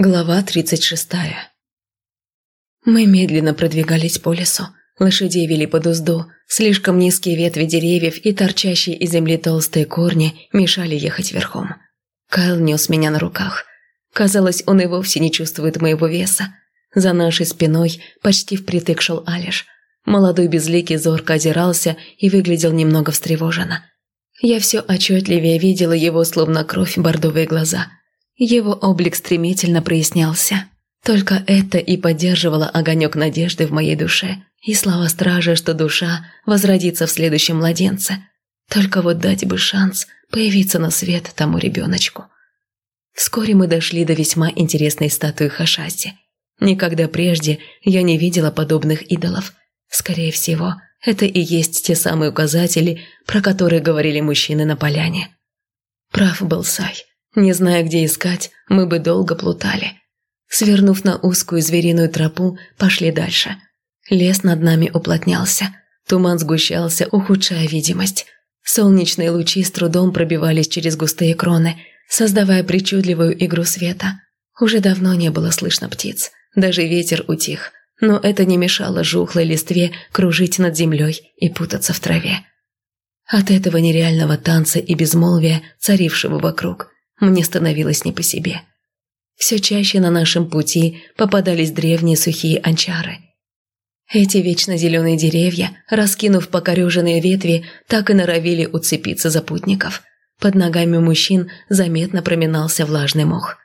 Глава 36 Мы медленно продвигались по лесу. Лошадей вели под узду. Слишком низкие ветви деревьев и торчащие из земли толстые корни мешали ехать верхом. Кайл нес меня на руках. Казалось, он и вовсе не чувствует моего веса. За нашей спиной почти впритык шел Алиш. Молодой безликий зорко озирался и выглядел немного встревоженно. Я все отчетливее видела его, словно кровь, бордовые глаза – его облик стремительно прояснялся. Только это и поддерживало огонек надежды в моей душе и слова стража, что душа возродится в следующем младенце. Только вот дать бы шанс появиться на свет тому ребеночку. Вскоре мы дошли до весьма интересной статуи Хашаси. Никогда прежде я не видела подобных идолов. Скорее всего, это и есть те самые указатели, про которые говорили мужчины на поляне. Прав был Сай. Не зная, где искать, мы бы долго плутали. Свернув на узкую звериную тропу, пошли дальше. Лес над нами уплотнялся. Туман сгущался, ухудшая видимость. Солнечные лучи с трудом пробивались через густые кроны, создавая причудливую игру света. Уже давно не было слышно птиц. Даже ветер утих. Но это не мешало жухлой листве кружить над землей и путаться в траве. От этого нереального танца и безмолвия, царившего вокруг, мне становилось не по себе. Все чаще на нашем пути попадались древние сухие анчары. Эти вечно зеленые деревья, раскинув покореженные ветви, так и норовили уцепиться за путников. Под ногами мужчин заметно проминался влажный мох.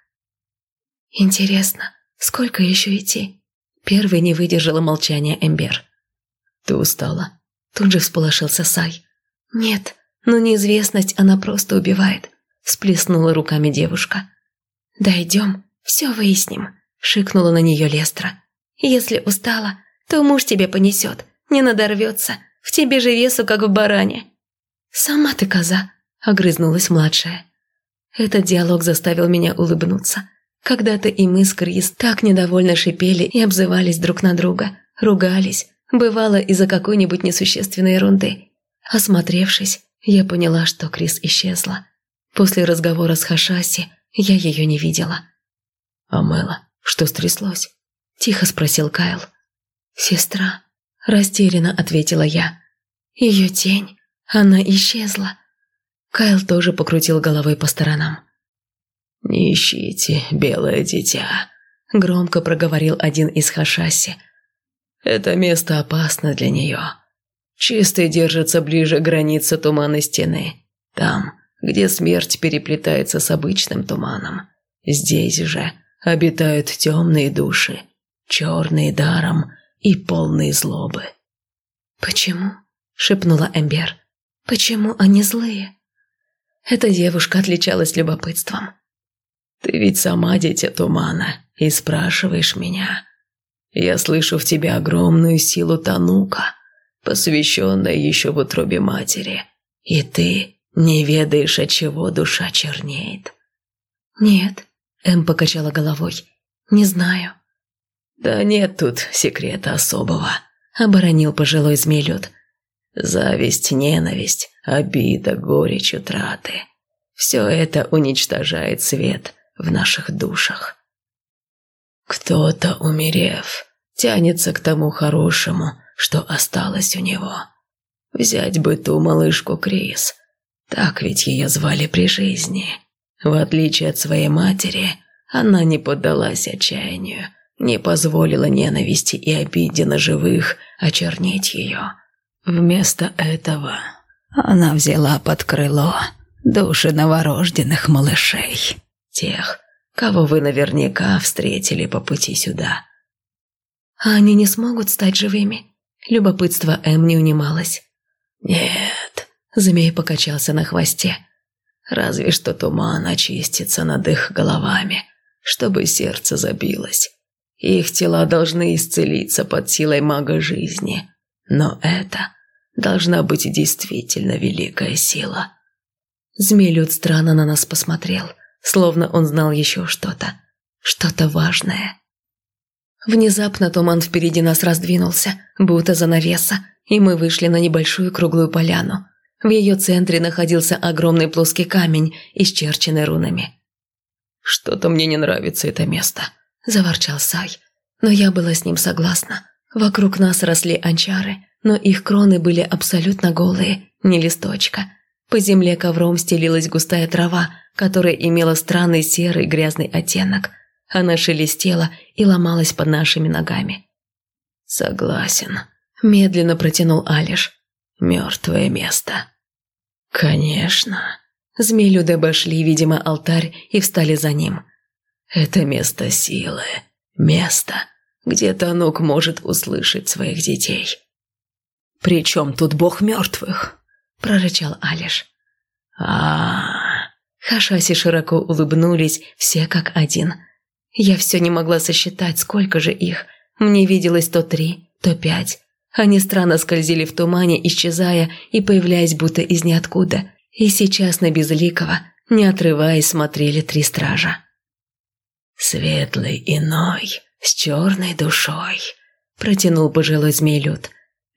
«Интересно, сколько еще идти?» Первый не выдержала молчания Эмбер. «Ты устала?» Тут же всполошился Сай. «Нет, но неизвестность она просто убивает. Сплеснула руками девушка. «Дойдем, все выясним», – шикнула на нее Лестра. «Если устала, то муж тебе понесет, не надорвется, в тебе же весу, как в баране». «Сама ты коза», – огрызнулась младшая. Этот диалог заставил меня улыбнуться. Когда-то и мы с Крис так недовольно шипели и обзывались друг на друга, ругались, бывало из-за какой-нибудь несущественной ерунды. Осмотревшись, я поняла, что Крис исчезла. После разговора с Хашаси я ее не видела. «Амела, что стряслось?» – тихо спросил Кайл. «Сестра», – растерянно ответила я. «Ее тень, она исчезла». Кайл тоже покрутил головой по сторонам. «Не ищите, белое дитя», – громко проговорил один из Хашаси. «Это место опасно для нее. Чистый держится ближе к границе туманной стены. Там, где смерть переплетается с обычным туманом. Здесь же обитают темные души, черные даром и полные злобы. «Почему?» – шепнула Эмбер. «Почему они злые?» Эта девушка отличалась любопытством. «Ты ведь сама дитя тумана и спрашиваешь меня. Я слышу в тебе огромную силу Танука, посвященная еще в утробе матери, и ты не ведаешь, от чего душа чернеет. Нет, Эм покачала головой. Не знаю. Да нет тут секрета особого, оборонил пожилой змеелюд. Зависть, ненависть, обида, горечь, утраты. Все это уничтожает свет в наших душах. Кто-то, умерев, тянется к тому хорошему, что осталось у него. Взять бы ту малышку Крис – так ведь ее звали при жизни. В отличие от своей матери, она не поддалась отчаянию, не позволила ненависти и обиде на живых очернить ее. Вместо этого она взяла под крыло души новорожденных малышей, тех, кого вы наверняка встретили по пути сюда. А они не смогут стать живыми? Любопытство Эм не унималось. Нет, Змей покачался на хвосте. Разве что туман очистится над их головами, чтобы сердце забилось. Их тела должны исцелиться под силой мага жизни. Но это должна быть действительно великая сила. Змейлюд странно на нас посмотрел, словно он знал еще что-то. Что-то важное. Внезапно туман впереди нас раздвинулся, будто занавеса, и мы вышли на небольшую круглую поляну – в ее центре находился огромный плоский камень, исчерченный рунами. «Что-то мне не нравится это место», – заворчал Сай. Но я была с ним согласна. Вокруг нас росли анчары, но их кроны были абсолютно голые, не листочка. По земле ковром стелилась густая трава, которая имела странный серый грязный оттенок. Она шелестела и ломалась под нашими ногами. «Согласен», – медленно протянул Алиш. «Мертвое место». «Конечно». Змеилюды обошли, видимо, алтарь и встали за ним. «Это место силы, место, где Танук может услышать своих детей». «При чем тут бог мертвых?» – прорычал Алиш. -а. Хашаси широко улыбнулись, все как один. Я все не могла сосчитать, сколько же их. Мне виделось то три, то пять. Они странно скользили в тумане, исчезая и появляясь будто из ниоткуда. И сейчас на Безликого, не отрываясь, смотрели три стража. «Светлый иной, с черной душой», – протянул пожилой змеелюд.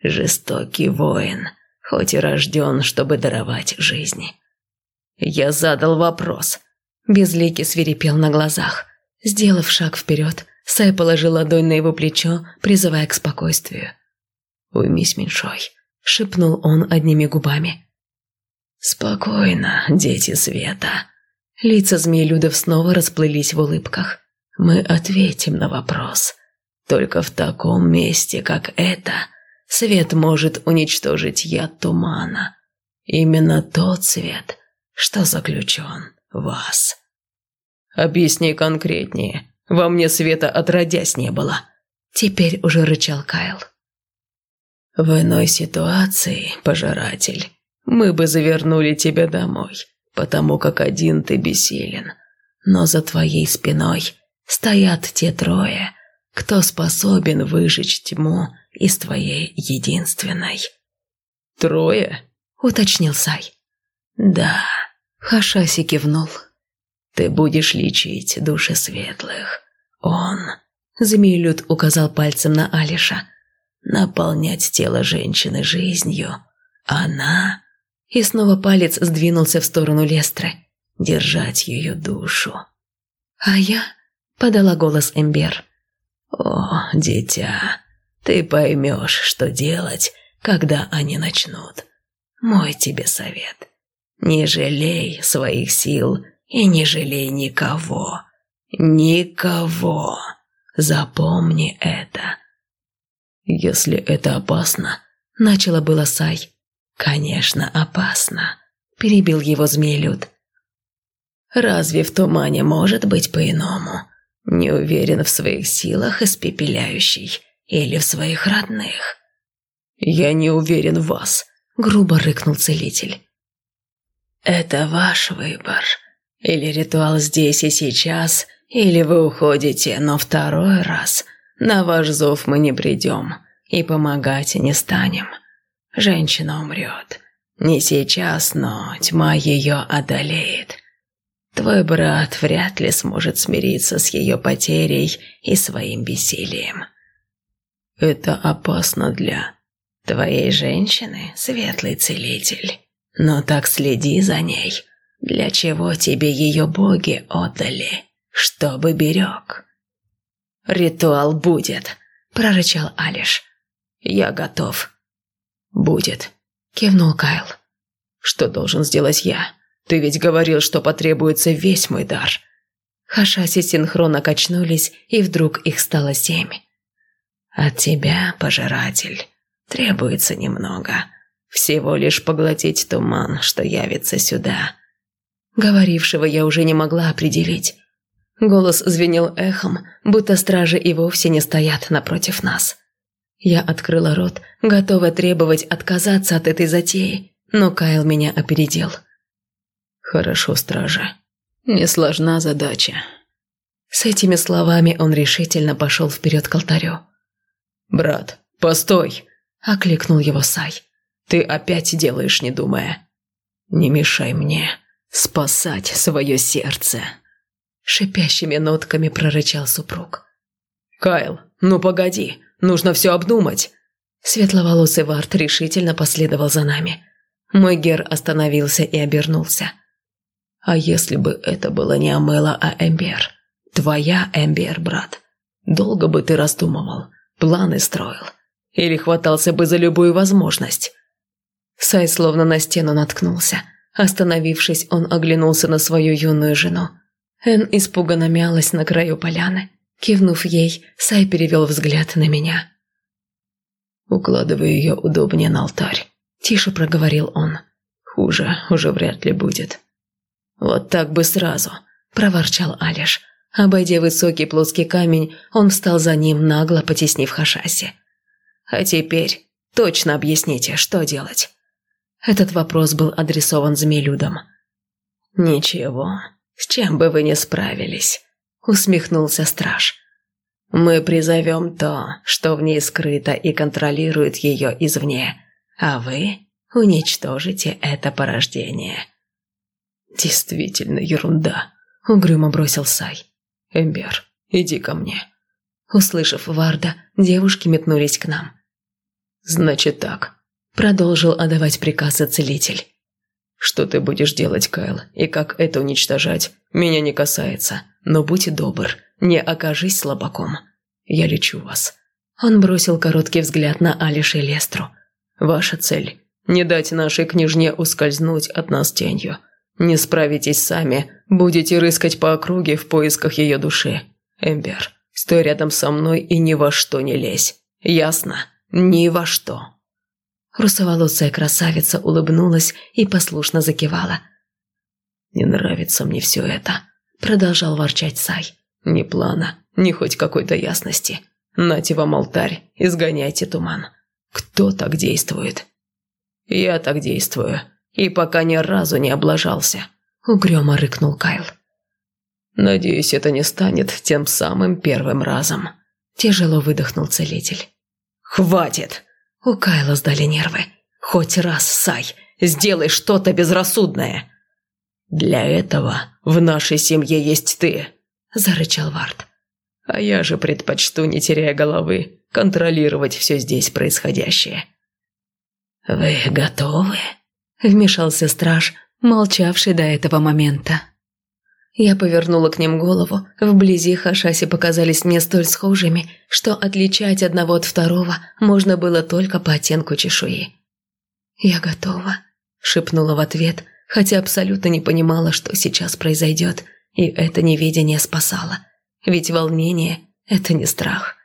«Жестокий воин, хоть и рожден, чтобы даровать жизни». Я задал вопрос. Безликий свирепел на глазах. Сделав шаг вперед, Сай положил ладонь на его плечо, призывая к спокойствию. «Уймись, меньшой», – шепнул он одними губами. «Спокойно, дети света». Лица змеелюдов снова расплылись в улыбках. «Мы ответим на вопрос. Только в таком месте, как это, свет может уничтожить яд тумана. Именно тот свет, что заключен в вас». «Объясни конкретнее. Во мне света отродясь не было». Теперь уже рычал Кайл. В иной ситуации, пожиратель, мы бы завернули тебя домой, потому как один ты бессилен. Но за твоей спиной стоят те трое, кто способен выжечь тьму из твоей единственной. «Трое?» – уточнил Сай. «Да», – Хашаси кивнул. «Ты будешь лечить души светлых. Он...» – Змеилюд указал пальцем на Алиша – наполнять тело женщины жизнью. Она... И снова палец сдвинулся в сторону Лестры. Держать ее душу. А я... Подала голос Эмбер. «О, дитя, ты поймешь, что делать, когда они начнут. Мой тебе совет. Не жалей своих сил и не жалей никого. Никого. Запомни это. «Если это опасно...» – начало было Сай. «Конечно, опасно», – перебил его змеелюд. «Разве в тумане может быть по-иному? Не уверен в своих силах испепеляющий или в своих родных?» «Я не уверен в вас», – грубо рыкнул целитель. «Это ваш выбор. Или ритуал здесь и сейчас, или вы уходите, но второй раз – на ваш зов мы не придем и помогать не станем. Женщина умрет. Не сейчас, но тьма ее одолеет. Твой брат вряд ли сможет смириться с ее потерей и своим бессилием. Это опасно для твоей женщины, светлый целитель. Но так следи за ней. Для чего тебе ее боги отдали? Чтобы берег. «Ритуал будет», – прорычал Алиш. «Я готов». «Будет», – кивнул Кайл. «Что должен сделать я? Ты ведь говорил, что потребуется весь мой дар». Хашаси синхронно качнулись, и вдруг их стало семь. «От тебя, пожиратель, требуется немного. Всего лишь поглотить туман, что явится сюда». Говорившего я уже не могла определить. Голос звенел эхом, будто стражи и вовсе не стоят напротив нас. Я открыла рот, готова требовать отказаться от этой затеи, но Кайл меня опередил. «Хорошо, стража. Не сложна задача». С этими словами он решительно пошел вперед к алтарю. «Брат, постой!» – окликнул его Сай. «Ты опять делаешь, не думая. Не мешай мне спасать свое сердце» шипящими нотками прорычал супруг. «Кайл, ну погоди, нужно все обдумать!» Светловолосый Варт решительно последовал за нами. Мой гер остановился и обернулся. А если бы это было не Амела, а Эмбер? Твоя Эмбер, брат. Долго бы ты раздумывал, планы строил. Или хватался бы за любую возможность. Сай словно на стену наткнулся. Остановившись, он оглянулся на свою юную жену. Эн испуганно мялась на краю поляны. Кивнув ей, Сай перевел взгляд на меня. «Укладывай ее удобнее на алтарь», – тише проговорил он. «Хуже уже вряд ли будет». «Вот так бы сразу», – проворчал Алиш. Обойдя высокий плоский камень, он встал за ним, нагло потеснив Хашаси. «А теперь точно объясните, что делать?» Этот вопрос был адресован змеелюдам. «Ничего, с чем бы вы не справились», — усмехнулся страж. «Мы призовем то, что в ней скрыто и контролирует ее извне, а вы уничтожите это порождение». «Действительно ерунда», — угрюмо бросил Сай. «Эмбер, иди ко мне». Услышав Варда, девушки метнулись к нам. «Значит так», – продолжил отдавать приказы целитель. «Что ты будешь делать, Кайл, и как это уничтожать, меня не касается, но будь добр, не окажись слабаком. Я лечу вас». Он бросил короткий взгляд на Алиша и Лестру. «Ваша цель – не дать нашей княжне ускользнуть от нас тенью. Не справитесь сами, будете рыскать по округе в поисках ее души. Эмбер, стой рядом со мной и ни во что не лезь. Ясно?» Ни во что. Русоволосая красавица улыбнулась и послушно закивала. «Не нравится мне все это», – продолжал ворчать Сай. «Ни плана, ни хоть какой-то ясности. Нате вам алтарь, изгоняйте туман. Кто так действует?» «Я так действую, и пока ни разу не облажался», – угрюмо рыкнул Кайл. «Надеюсь, это не станет тем самым первым разом», – тяжело выдохнул целитель. «Хватит!» У Кайла сдали нервы. «Хоть раз, Сай, сделай что-то безрассудное!» «Для этого в нашей семье есть ты», – зарычал Вард. «А я же предпочту, не теряя головы, контролировать все здесь происходящее». «Вы готовы?» – вмешался страж, молчавший до этого момента. Я повернула к ним голову. Вблизи Хашаси показались мне столь схожими, что отличать одного от второго можно было только по оттенку чешуи. «Я готова», – шепнула в ответ, хотя абсолютно не понимала, что сейчас произойдет, и это неведение спасало. Ведь волнение – это не страх.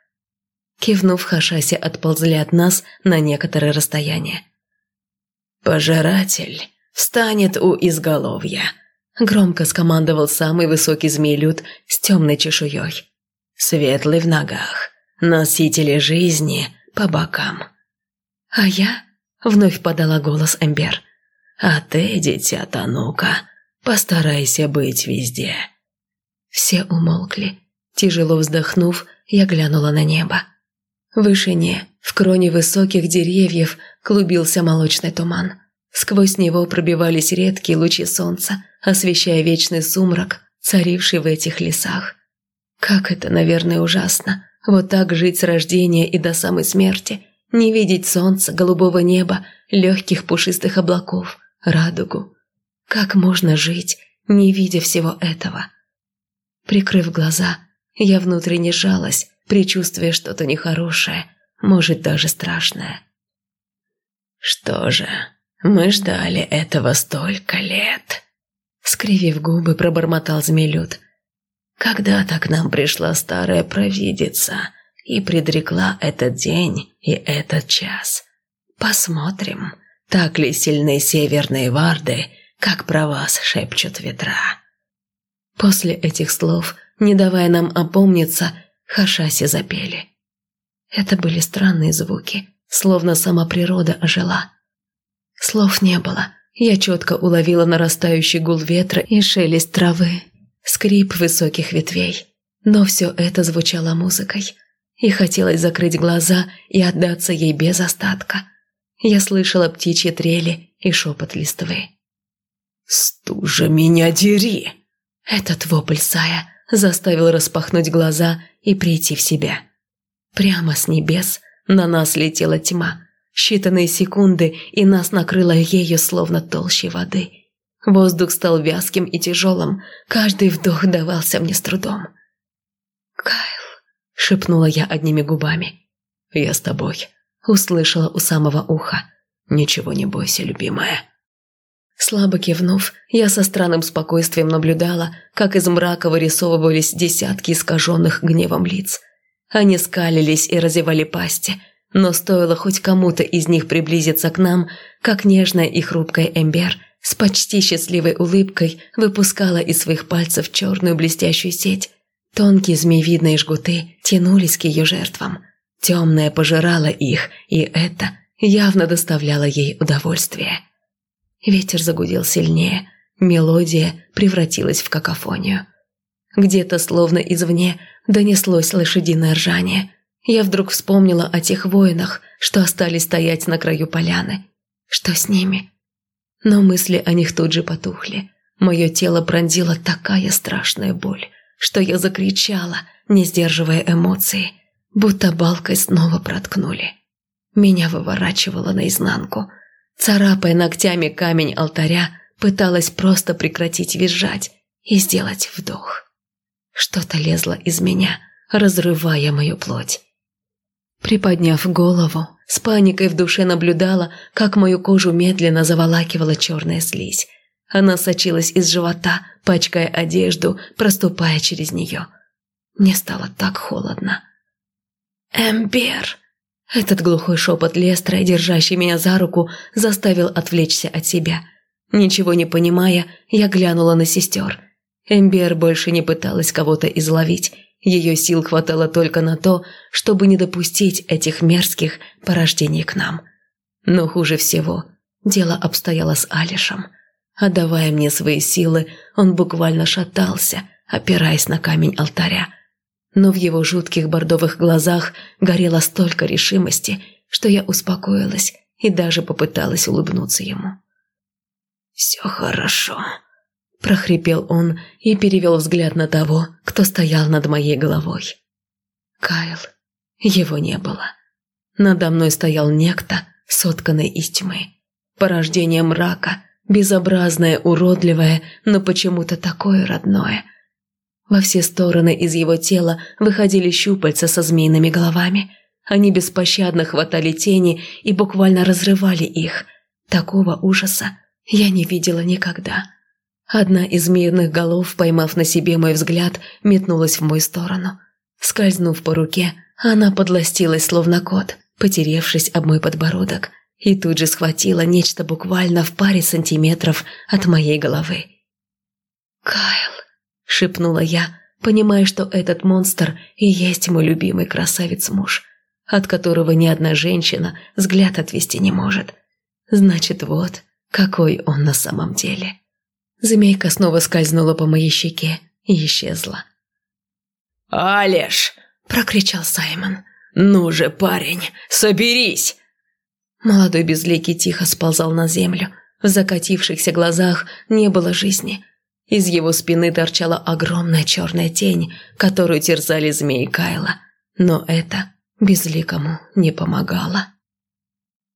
Кивнув, Хашаси отползли от нас на некоторое расстояние. «Пожиратель встанет у изголовья», Громко скомандовал самый высокий змеелюд с темной чешуей. Светлый в ногах, носители жизни по бокам. А я вновь подала голос Эмбер. А ты, дитя Танука, постарайся быть везде. Все умолкли. Тяжело вздохнув, я глянула на небо. В вышине, в кроне высоких деревьев, клубился молочный туман. Сквозь него пробивались редкие лучи солнца, освещая вечный сумрак, царивший в этих лесах. Как это, наверное, ужасно, вот так жить с рождения и до самой смерти, не видеть солнца, голубого неба, легких пушистых облаков, радугу. Как можно жить, не видя всего этого? Прикрыв глаза, я внутренне жалась, предчувствуя что-то нехорошее, может, даже страшное. Что же, мы ждали этого столько лет. Скривив губы, пробормотал змелюд. Когда-то к нам пришла старая провидица и предрекла этот день и этот час. Посмотрим, так ли сильны северные варды, как про вас шепчут ветра. После этих слов, не давая нам опомниться, хашаси запели. Это были странные звуки, словно сама природа ожила. Слов не было. Я четко уловила нарастающий гул ветра и шелест травы, скрип высоких ветвей. Но все это звучало музыкой. И хотелось закрыть глаза и отдаться ей без остатка. Я слышала птичьи трели и шепот листвы. «Стужа меня дери!» Этот вопль Сая заставил распахнуть глаза и прийти в себя. Прямо с небес на нас летела тьма, Считанные секунды, и нас накрыло ею словно толщей воды. Воздух стал вязким и тяжелым, каждый вдох давался мне с трудом. «Кайл», — шепнула я одними губами. «Я с тобой», — услышала у самого уха. «Ничего не бойся, любимая». Слабо кивнув, я со странным спокойствием наблюдала, как из мрака вырисовывались десятки искаженных гневом лиц. Они скалились и разевали пасти, но стоило хоть кому-то из них приблизиться к нам, как нежная и хрупкая Эмбер с почти счастливой улыбкой выпускала из своих пальцев черную блестящую сеть. Тонкие змеевидные жгуты тянулись к ее жертвам. Темная пожирала их, и это явно доставляло ей удовольствие. Ветер загудел сильнее, мелодия превратилась в какофонию. Где-то, словно извне, донеслось лошадиное ржание. Я вдруг вспомнила о тех воинах, что остались стоять на краю поляны. Что с ними? Но мысли о них тут же потухли. Мое тело пронзила такая страшная боль, что я закричала, не сдерживая эмоций, будто балкой снова проткнули. Меня выворачивало наизнанку – Царапая ногтями камень алтаря, пыталась просто прекратить визжать и сделать вдох. Что-то лезло из меня, разрывая мою плоть. Приподняв голову, с паникой в душе наблюдала, как мою кожу медленно заволакивала черная слизь. Она сочилась из живота, пачкая одежду, проступая через нее. Мне стало так холодно. «Эмбер!» Этот глухой шепот Лестра, держащий меня за руку, заставил отвлечься от себя. Ничего не понимая, я глянула на сестер. Эмбер больше не пыталась кого-то изловить. Ее сил хватало только на то, чтобы не допустить этих мерзких порождений к нам. Но хуже всего дело обстояло с Алишем. Отдавая мне свои силы, он буквально шатался, опираясь на камень алтаря – но в его жутких бордовых глазах горело столько решимости, что я успокоилась и даже попыталась улыбнуться ему. «Все хорошо», – прохрипел он и перевел взгляд на того, кто стоял над моей головой. Кайл. Его не было. Надо мной стоял некто, сотканный из тьмы. Порождение мрака, безобразное, уродливое, но почему-то такое родное – во все стороны из его тела выходили щупальца со змеиными головами. Они беспощадно хватали тени и буквально разрывали их. Такого ужаса я не видела никогда. Одна из змеиных голов, поймав на себе мой взгляд, метнулась в мою сторону. Скользнув по руке, она подластилась, словно кот, потеревшись об мой подбородок, и тут же схватила нечто буквально в паре сантиметров от моей головы. «Кайл!» – шепнула я, понимая, что этот монстр и есть мой любимый красавец-муж, от которого ни одна женщина взгляд отвести не может. Значит, вот какой он на самом деле. Змейка снова скользнула по моей щеке и исчезла. «Алеш!» – прокричал Саймон. «Ну же, парень, соберись!» Молодой безликий тихо сползал на землю. В закатившихся глазах не было жизни – из его спины торчала огромная черная тень, которую терзали змеи Кайла. Но это безликому не помогало.